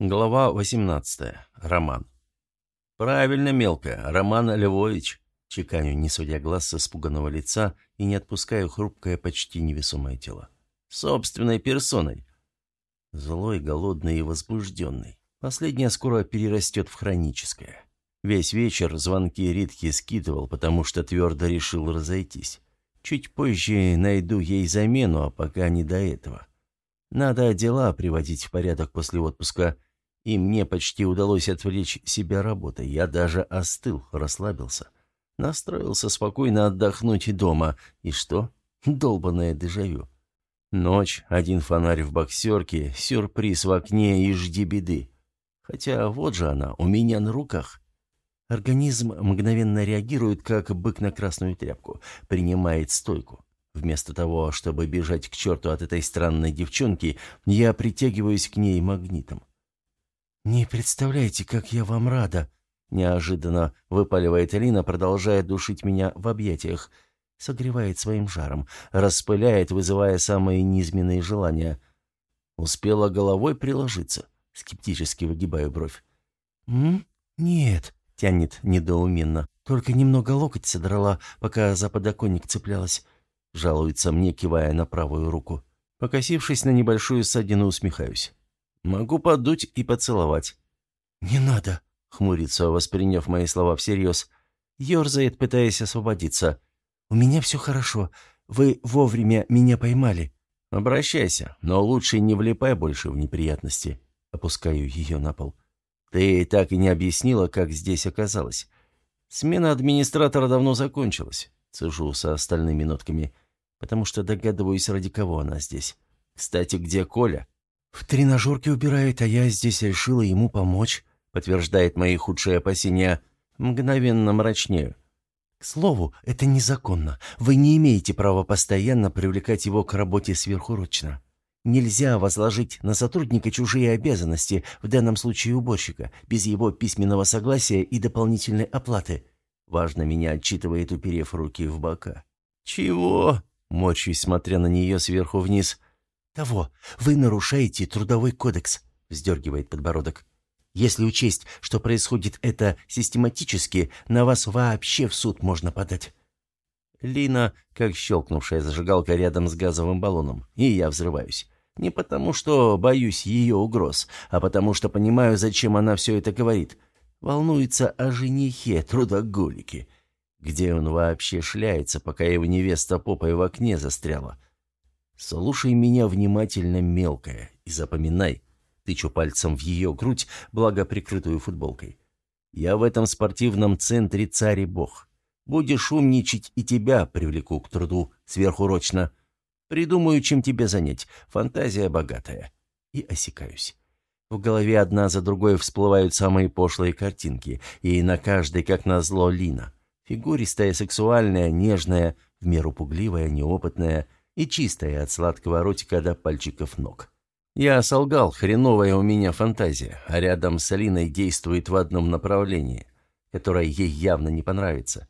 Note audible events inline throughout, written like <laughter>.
Глава 18. Роман. «Правильно, мелкая, Роман Львович», — чеканю, не сводя глаз с испуганного лица и не отпускаю хрупкое, почти невесомое тело. «Собственной персоной». Злой, голодный и возбужденный. Последнее скоро перерастет в хроническое. Весь вечер звонки Ритки скидывал, потому что твердо решил разойтись. Чуть позже найду ей замену, а пока не до этого. Надо дела приводить в порядок после отпуска — и мне почти удалось отвлечь себя работой. Я даже остыл, расслабился. Настроился спокойно отдохнуть дома. И что? Долбанное дежавю. Ночь, один фонарь в боксерке, сюрприз в окне и жди беды. Хотя вот же она, у меня на руках. Организм мгновенно реагирует, как бык на красную тряпку, принимает стойку. Вместо того, чтобы бежать к черту от этой странной девчонки, я притягиваюсь к ней магнитом. «Не представляете, как я вам рада!» Неожиданно выпаливает Элина, продолжая душить меня в объятиях. Согревает своим жаром, распыляет, вызывая самые низменные желания. Успела головой приложиться. Скептически выгибаю бровь. «М? Нет», — тянет недоуменно. «Только немного локоть содрала, пока за подоконник цеплялась». Жалуется мне, кивая на правую руку. Покосившись на небольшую ссадину, усмехаюсь. Могу подуть и поцеловать». «Не надо», — хмурится, восприняв мои слова всерьез. Ёрзает, пытаясь освободиться. «У меня все хорошо. Вы вовремя меня поймали». «Обращайся, но лучше не влипай больше в неприятности». Опускаю ее на пол. «Ты так и не объяснила, как здесь оказалось. Смена администратора давно закончилась». Цежу со остальными нотками, потому что догадываюсь, ради кого она здесь. «Кстати, где Коля?» «В тренажерке убирает, а я здесь решила ему помочь», подтверждает мои худшие опасения. Мгновенно мрачнею. «К слову, это незаконно. Вы не имеете права постоянно привлекать его к работе сверхурочно. Нельзя возложить на сотрудника чужие обязанности, в данном случае уборщика, без его письменного согласия и дополнительной оплаты». Важно меня отчитывает, уперев руки в бока. «Чего?» — морщусь, смотря на нее сверху вниз. «Того. Вы нарушаете трудовой кодекс», — вздергивает подбородок. «Если учесть, что происходит это систематически, на вас вообще в суд можно подать». Лина, как щелкнувшая зажигалка рядом с газовым баллоном, и я взрываюсь. Не потому, что боюсь ее угроз, а потому, что понимаю, зачем она все это говорит. Волнуется о женихе, трудоголике. Где он вообще шляется, пока его невеста попой в окне застряла? «Слушай меня внимательно, мелкая, и запоминай». Тычу пальцем в ее грудь, благо прикрытую футболкой. «Я в этом спортивном центре царь и бог. Будешь умничать, и тебя привлеку к труду сверхурочно. Придумаю, чем тебе занять. Фантазия богатая». И осекаюсь. В голове одна за другой всплывают самые пошлые картинки, и на каждой, как назло, Лина. Фигуристая, сексуальная, нежная, в меру пугливая, неопытная – и чистая от сладкого ротика до пальчиков ног. Я солгал, хреновая у меня фантазия, а рядом с Алиной действует в одном направлении, которое ей явно не понравится.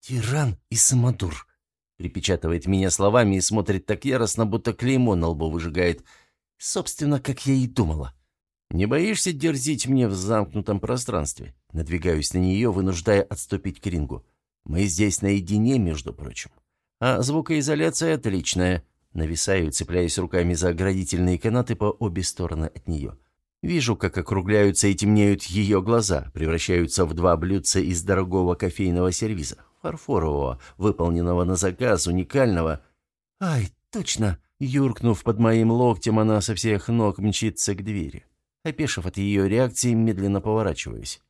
«Тиран и самодур», — припечатывает меня словами и смотрит так яростно, будто клеймо на лбу выжигает. Собственно, как я и думала. «Не боишься дерзить мне в замкнутом пространстве?» Надвигаюсь на нее, вынуждая отступить к рингу. «Мы здесь наедине, между прочим». А звукоизоляция отличная. Нависаю, цепляясь руками за оградительные канаты по обе стороны от нее. Вижу, как округляются и темнеют ее глаза, превращаются в два блюдца из дорогого кофейного сервиза, фарфорового, выполненного на заказ, уникального. «Ай, точно!» Юркнув под моим локтем, она со всех ног мчится к двери. Опешив от ее реакции, медленно поворачиваюсь.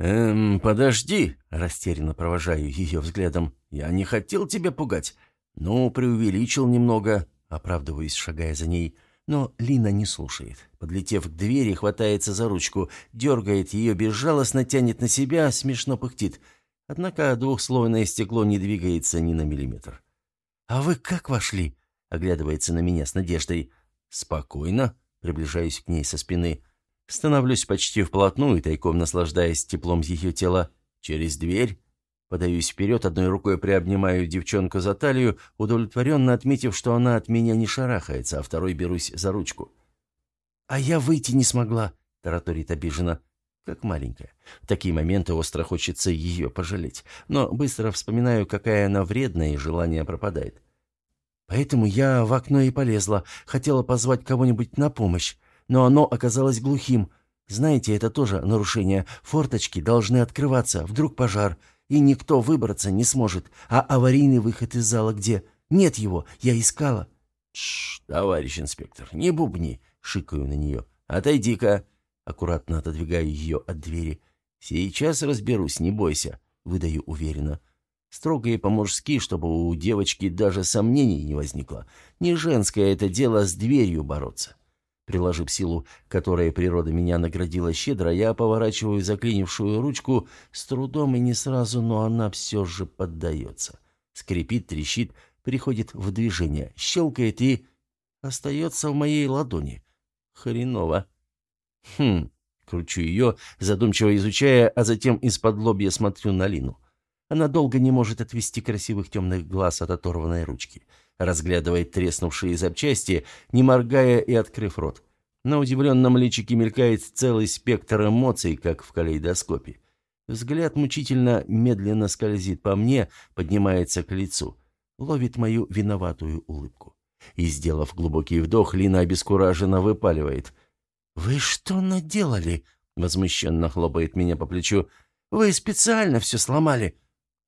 «Эм, подожди!» — растерянно провожаю ее взглядом. «Я не хотел тебя пугать. Ну, преувеличил немного», — оправдываюсь, шагая за ней. Но Лина не слушает. Подлетев к двери, хватается за ручку, дергает ее безжалостно, тянет на себя, смешно пыхтит. Однако двухслойное стекло не двигается ни на миллиметр. «А вы как вошли?» — оглядывается на меня с надеждой. «Спокойно», — приближаюсь к ней со спины. Становлюсь почти вплотную, тайком наслаждаясь теплом ее тела. Через дверь. Подаюсь вперед, одной рукой приобнимаю девчонку за талию, удовлетворенно отметив, что она от меня не шарахается, а второй берусь за ручку. «А я выйти не смогла», — тараторит обиженно. Как маленькая. В такие моменты остро хочется ее пожалеть. Но быстро вспоминаю, какая она вредная, и желание пропадает. Поэтому я в окно и полезла. Хотела позвать кого-нибудь на помощь. Но оно оказалось глухим. Знаете, это тоже нарушение. Форточки должны открываться. Вдруг пожар. И никто выбраться не сможет. А аварийный выход из зала где? Нет его. Я искала. Тш, товарищ инспектор, не бубни. Шикаю на нее. Отойди-ка. Аккуратно отодвигаю ее от двери. «Сейчас разберусь, не бойся», — выдаю уверенно. Строго и по-мужски, чтобы у девочки даже сомнений не возникло. Не женское это дело с дверью бороться. Приложив силу, которой природа меня наградила щедро, я поворачиваю заклинившую ручку с трудом и не сразу, но она все же поддается. Скрипит, трещит, приходит в движение, щелкает и... остается в моей ладони. Хреново. Хм, кручу ее, задумчиво изучая, а затем из-под лобья смотрю на Лину. Она долго не может отвести красивых темных глаз от оторванной ручки. Разглядывает треснувшие запчасти, не моргая и открыв рот. На удивленном личике мелькает целый спектр эмоций, как в калейдоскопе. Взгляд мучительно медленно скользит по мне, поднимается к лицу. Ловит мою виноватую улыбку. И, сделав глубокий вдох, Лина обескураженно выпаливает. «Вы что наделали?» — возмущенно хлопает меня по плечу. «Вы специально все сломали?»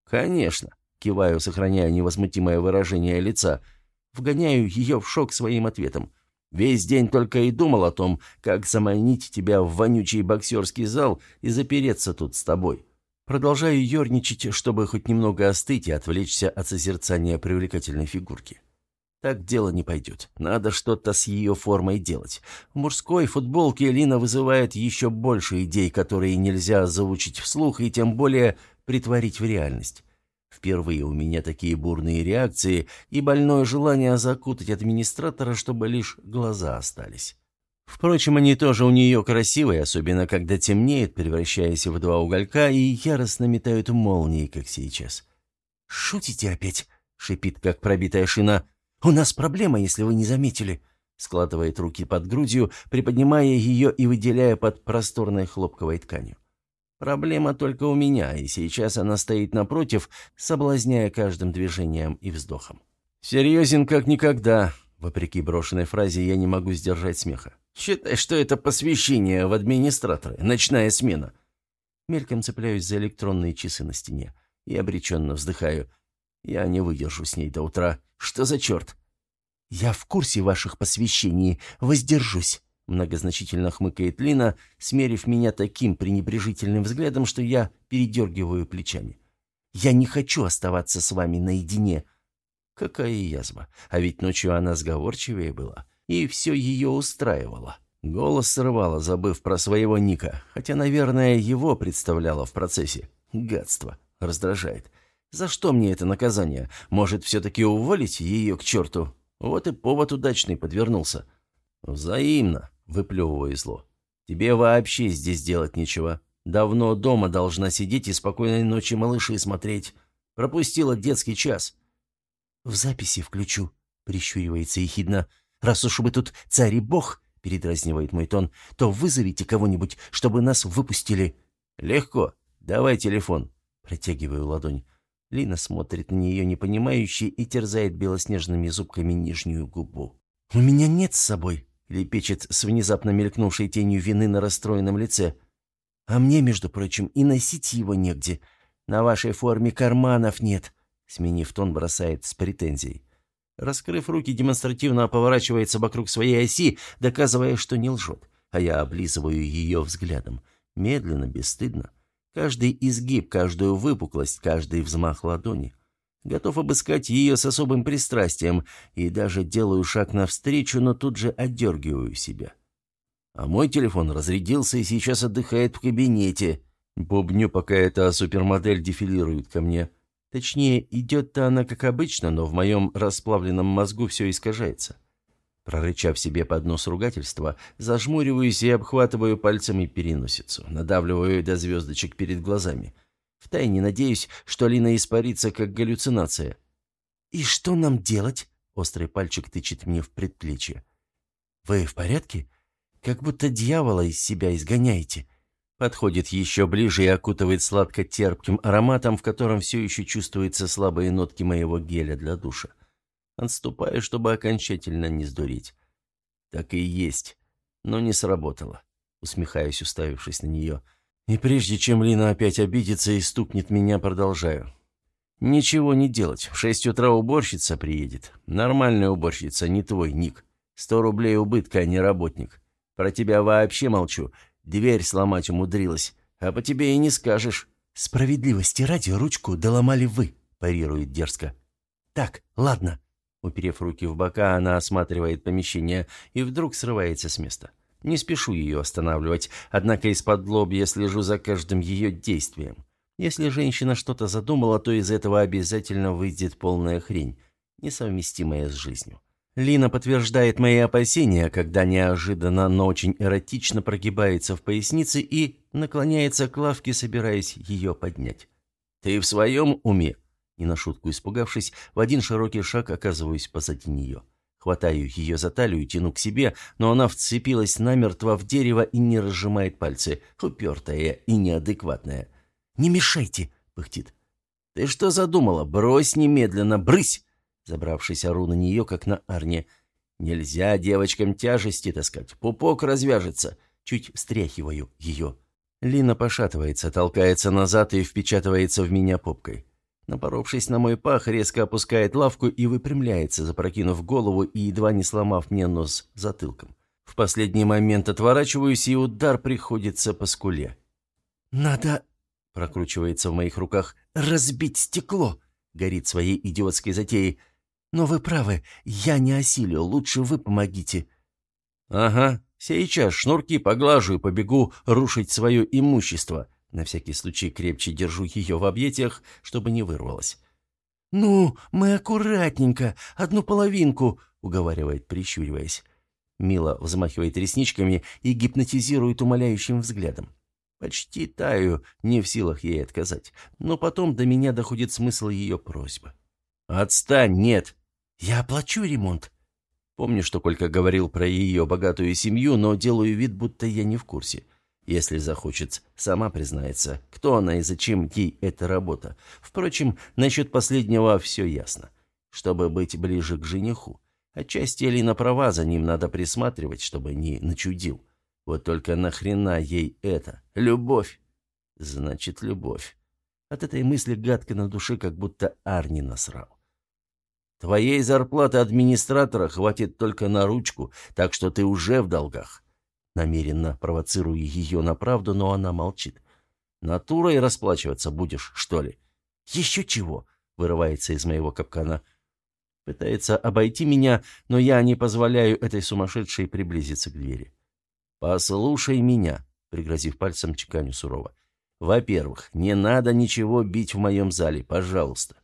«Конечно», — киваю, сохраняя невозмутимое выражение лица. Вгоняю ее в шок своим ответом. Весь день только и думал о том, как заманить тебя в вонючий боксерский зал и запереться тут с тобой. Продолжаю ерничать, чтобы хоть немного остыть и отвлечься от созерцания привлекательной фигурки. Так дело не пойдет. Надо что-то с ее формой делать. В мужской футболке Лина вызывает еще больше идей, которые нельзя заучить вслух и тем более притворить в реальность. Впервые у меня такие бурные реакции и больное желание закутать администратора, чтобы лишь глаза остались. Впрочем, они тоже у нее красивые, особенно когда темнеет, превращаясь в два уголька, и яростно метают молнии, как сейчас. «Шутите опять?» — шипит, как пробитая шина. «У нас проблема, если вы не заметили», — складывает руки под грудью, приподнимая ее и выделяя под просторной хлопковой тканью. Проблема только у меня, и сейчас она стоит напротив, соблазняя каждым движением и вздохом. «Серьезен как никогда», — вопреки брошенной фразе я не могу сдержать смеха. «Считай, что это посвящение в администраторы, ночная смена». Мельком цепляюсь за электронные часы на стене и обреченно вздыхаю. Я не выдержу с ней до утра. Что за черт? «Я в курсе ваших посвящений. Воздержусь», — многозначительно хмыкает Лина, смерив меня таким пренебрежительным взглядом, что я передергиваю плечами. «Я не хочу оставаться с вами наедине». Какая язва. А ведь ночью она сговорчивее была, и все ее устраивало. Голос срывала, забыв про своего Ника, хотя, наверное, его представляла в процессе. Гадство. Раздражает. За что мне это наказание? Может, все-таки уволить ее к черту? Вот и повод удачный подвернулся. Взаимно. Выплевываю зло. «Тебе вообще здесь делать нечего. Давно дома должна сидеть и спокойной ночи малыши смотреть. Пропустила детский час». «В записи включу», — прищуривается ехидно. «Раз уж вы тут царь и бог», — передразнивает мой тон, «то вызовите кого-нибудь, чтобы нас выпустили». «Легко. Давай телефон». Протягиваю ладонь. Лина смотрит на нее непонимающе и терзает белоснежными зубками нижнюю губу. «У меня нет с собой», лепечет с внезапно мелькнувшей тенью вины на расстроенном лице. «А мне, между прочим, и носить его негде. На вашей форме карманов нет», — сменив тон, бросает с претензией. Раскрыв руки, демонстративно поворачивается вокруг своей оси, доказывая, что не лжет. А я облизываю ее взглядом. Медленно, бесстыдно. Каждый изгиб, каждую выпуклость, каждый взмах ладони. Готов обыскать ее с особым пристрастием и даже делаю шаг навстречу, но тут же отдергиваю себя. А мой телефон разрядился и сейчас отдыхает в кабинете. Бубню, пока эта супермодель дефилирует ко мне. Точнее, идет-то она как обычно, но в моем расплавленном мозгу все искажается. Прорычав себе под нос ругательства, зажмуриваюсь и обхватываю пальцами переносицу, надавливаю до звездочек перед глазами. Втайне надеюсь, что Лина испарится, как галлюцинация. «И что нам делать?» — острый пальчик тычет мне в предплечье. «Вы в порядке? как будто дьявола из себя изгоняете». Подходит еще ближе и окутывает сладко-терпким ароматом, в котором все еще чувствуются слабые нотки моего геля для душа. Отступаю, чтобы окончательно не сдурить. Так и есть, но не сработало. Усмехаюсь, уставившись на нее. И прежде чем Лина опять обидится и стукнет меня, продолжаю. «Ничего не делать. В шесть утра уборщица приедет. Нормальная уборщица, не твой, Ник. Сто рублей убытка, а не работник. Про тебя вообще молчу. Дверь сломать умудрилась. А по тебе и не скажешь». «Справедливости ради ручку доломали вы», – парирует дерзко. «Так, ладно». Уперев руки в бока, она осматривает помещение и вдруг срывается с места. Не спешу ее останавливать, однако из-под лобья слежу за каждым ее действием. Если женщина что-то задумала, то из этого обязательно выйдет полная хрень, несовместимая с жизнью. Лина подтверждает мои опасения, когда неожиданно, но очень эротично прогибается в пояснице и наклоняется к лавке, собираясь ее поднять. «Ты в своем уме?» И на шутку испугавшись, в один широкий шаг оказываюсь позади нее. Хватаю ее за талию, тяну к себе, но она вцепилась намертво в дерево и не разжимает пальцы, упертая и неадекватная. «Не мешайте!» — пыхтит. «Ты что задумала? Брось немедленно, брысь!» Забравшись, ору на нее, как на арне. «Нельзя девочкам тяжести таскать, пупок развяжется!» Чуть встряхиваю ее. Лина пошатывается, толкается назад и впечатывается в меня попкой. Напоровшись на мой пах, резко опускает лавку и выпрямляется, запрокинув голову и едва не сломав мне нос затылком. В последний момент отворачиваюсь, и удар приходится по скуле. «Надо Прокручивается в моих руках. «Разбить стекло!» Горит своей идиотской затеей. «Но вы правы, я не осилю, лучше вы помогите». «Ага, сейчас шнурки поглажу и побегу рушить свое имущество». На всякий случай крепче держу ее в объятиях, чтобы не вырвалось. «Ну, мы аккуратненько, одну половинку», — уговаривает, прищуриваясь. Мила взмахивает ресничками и гипнотизирует умоляющим взглядом. Почти таю, не в силах ей отказать. Но потом до меня доходит смысл ее просьбы. «Отстань, нет!» «Я оплачу ремонт». Помню, что Колька говорил про ее богатую семью, но делаю вид, будто я не в курсе. Если захочет, сама признается, кто она и зачем ей эта работа. Впрочем, насчет последнего все ясно. Чтобы быть ближе к жениху. Отчасти Элина права, за ним надо присматривать, чтобы не начудил. Вот только нахрена ей это? Любовь. Значит, любовь. От этой мысли гадко на душе, как будто Арни насрал. Твоей зарплаты администратора хватит только на ручку, так что ты уже в долгах. Намеренно провоцирую ее на правду, но она молчит. Натурой расплачиваться будешь, что ли? Еще чего? Вырывается из моего капкана. Пытается обойти меня, но я не позволяю этой сумасшедшей приблизиться к двери. «Послушай меня», — пригрозив пальцем, чеканю сурово. «Во-первых, не надо ничего бить в моем зале, пожалуйста.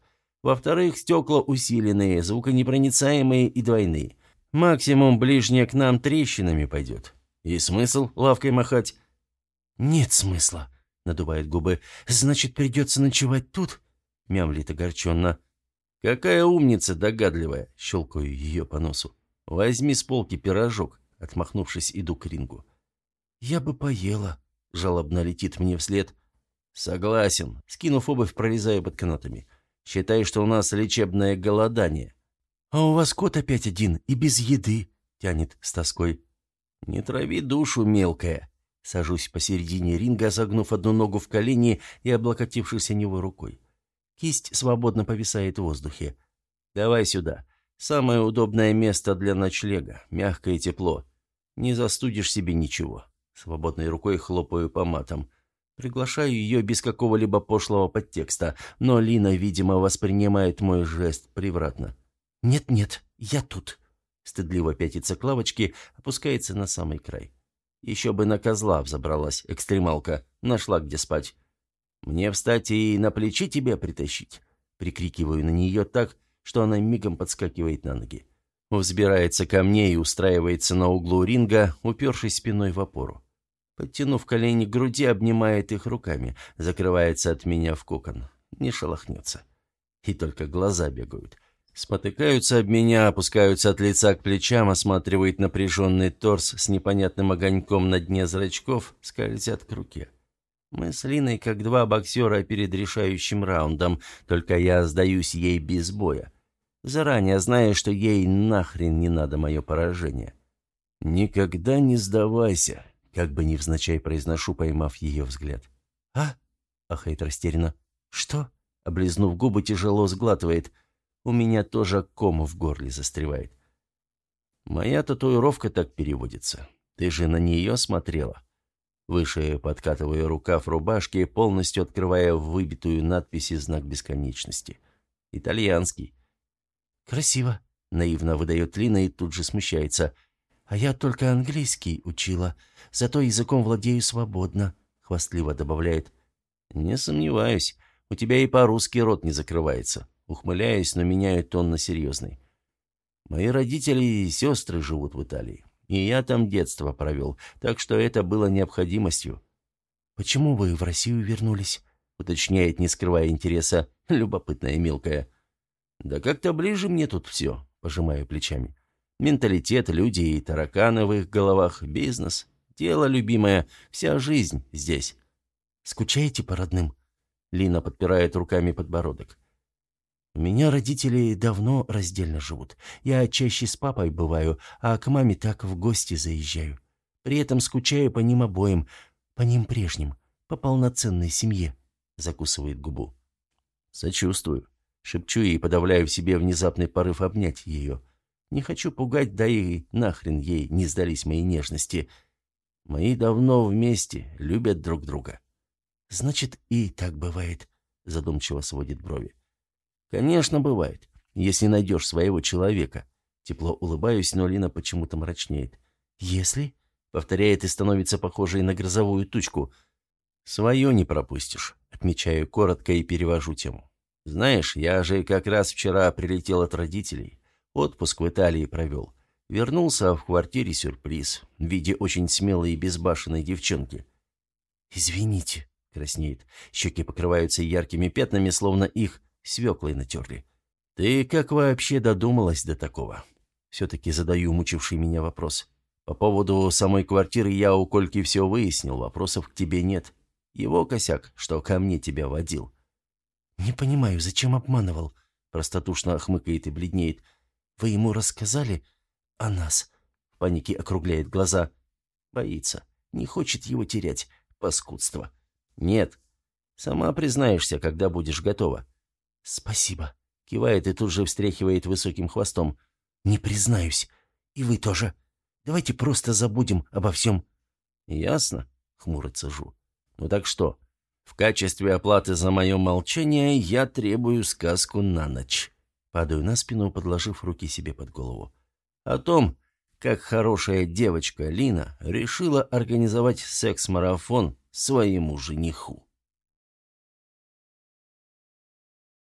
Во-вторых, стекла усиленные, звуконепроницаемые и двойные. Максимум ближнее к нам трещинами пойдет. И смысл лавкой махать?» «Нет смысла», — надувает губы. «Значит, придется ночевать тут?» — мямлит огорченно. «Какая умница догадливая!» — щелкаю ее по носу. «Возьми с полки пирожок». Отмахнувшись, иду к рингу. «Я бы поела», — жалобно летит мне вслед. «Согласен», — скинув обувь, пролезаю под канатами. «Считай, что у нас лечебное голодание». «А у вас кот опять один и без еды», — тянет с тоской. «Не трави душу, мелкая». Сажусь посередине ринга, согнув одну ногу в колени и облокотившись о него рукой. Кисть свободно повисает в воздухе. «Давай сюда. Самое удобное место для ночлега. Мягкое тепло. Не застудишь себе ничего. Свободной рукой хлопаю по матам. Приглашаю ее без какого-либо пошлого подтекста, но Лина, видимо, воспринимает мой жест превратно. «Нет-нет, я тут». Стыдливо пятится к лавочке, опускается на самый край. Еще бы на козла взобралась экстремалка, нашла где спать. «Мне встать и на плечи тебя притащить?» Прикрикиваю на нее так, что она мигом подскакивает на ноги. Взбирается ко мне и устраивается на углу ринга, упершись спиной в опору. Подтянув колени к груди, обнимает их руками, закрывается от меня в кокон. Не шелохнется. И только глаза бегают. Спотыкаются об меня, опускаются от лица к плечам, осматривает напряженный торс с непонятным огоньком на дне зрачков, скользят к руке. Мы с Линой как два боксера перед решающим раундом, только я сдаюсь ей без боя. Заранее зная, что ей нахрен не надо мое поражение. «Никогда не сдавайся», — как бы невзначай произношу, поймав ее взгляд. «А?» — ахает растерянно. «Что?» — облизнув губы, тяжело сглатывает. У меня тоже ком в горле застревает. «Моя татуировка так переводится. Ты же на нее смотрела?» Выше подкатывая рукав рубашки, полностью открывая выбитую надпись и знак бесконечности. «Итальянский». «Красиво», — наивно выдает Лина и тут же смущается. «А я только английский учила, зато языком владею свободно», — хвастливо добавляет. «Не сомневаюсь, у тебя и по-русски рот не закрывается», — ухмыляюсь, но меняю тон на серьезный. «Мои родители и сестры живут в Италии. И я там детство провел, так что это было необходимостью. «Почему вы в Россию вернулись?» — уточняет, не скрывая интереса, <laughs> любопытная мелкая. «Да как-то ближе мне тут все», — пожимаю плечами. «Менталитет, люди и тараканы в их головах, бизнес, дело любимое, вся жизнь здесь». «Скучаете по родным?» Лина подпирает руками подбородок. Меня родители давно раздельно живут. Я чаще с папой бываю, а к маме так в гости заезжаю. При этом скучаю по ним обоим, по ним прежним, по полноценной семье», — закусывает губу. «Сочувствую», — шепчу и подавляю в себе внезапный порыв обнять ее. Не хочу пугать, да и нахрен ей не сдались мои нежности. Мои давно вместе, любят друг друга. «Значит, и так бывает», — задумчиво сводит брови. «Конечно, бывает, если найдешь своего человека». Тепло улыбаюсь, но Лина почему-то мрачнеет. «Если?» — повторяет и становится похожей на грозовую тучку. «Свое не пропустишь», — отмечаю коротко и перевожу тему. «Знаешь, я же как раз вчера прилетел от родителей. Отпуск в Италии провел. Вернулся, в квартире сюрприз в виде очень смелой и безбашенной девчонки». «Извините», — краснеет. Щеки покрываются яркими пятнами, словно их свеклой натерли. «Ты как вообще додумалась до такого?» Все-таки задаю мучивший меня вопрос. «По поводу самой квартиры я у Кольки все выяснил, вопросов к тебе нет. Его косяк, что ко мне тебя водил». «Не понимаю, зачем обманывал?» Простодушно хмыкает и бледнеет. «Вы ему рассказали о нас?» В панике округляет глаза. Боится. Не хочет его терять. Паскудство. «Нет. Сама признаешься, когда будешь готова». «Спасибо», — кивает и тут же встряхивает высоким хвостом. «Не признаюсь. И вы тоже. Давайте просто забудем обо всем». «Ясно», — хмурится Жу. «Ну так что, в качестве оплаты за мое молчание я требую сказку на ночь». Падаю на спину, подложив руки себе под голову. О том, как хорошая девочка Лина решила организовать секс-марафон своему жениху.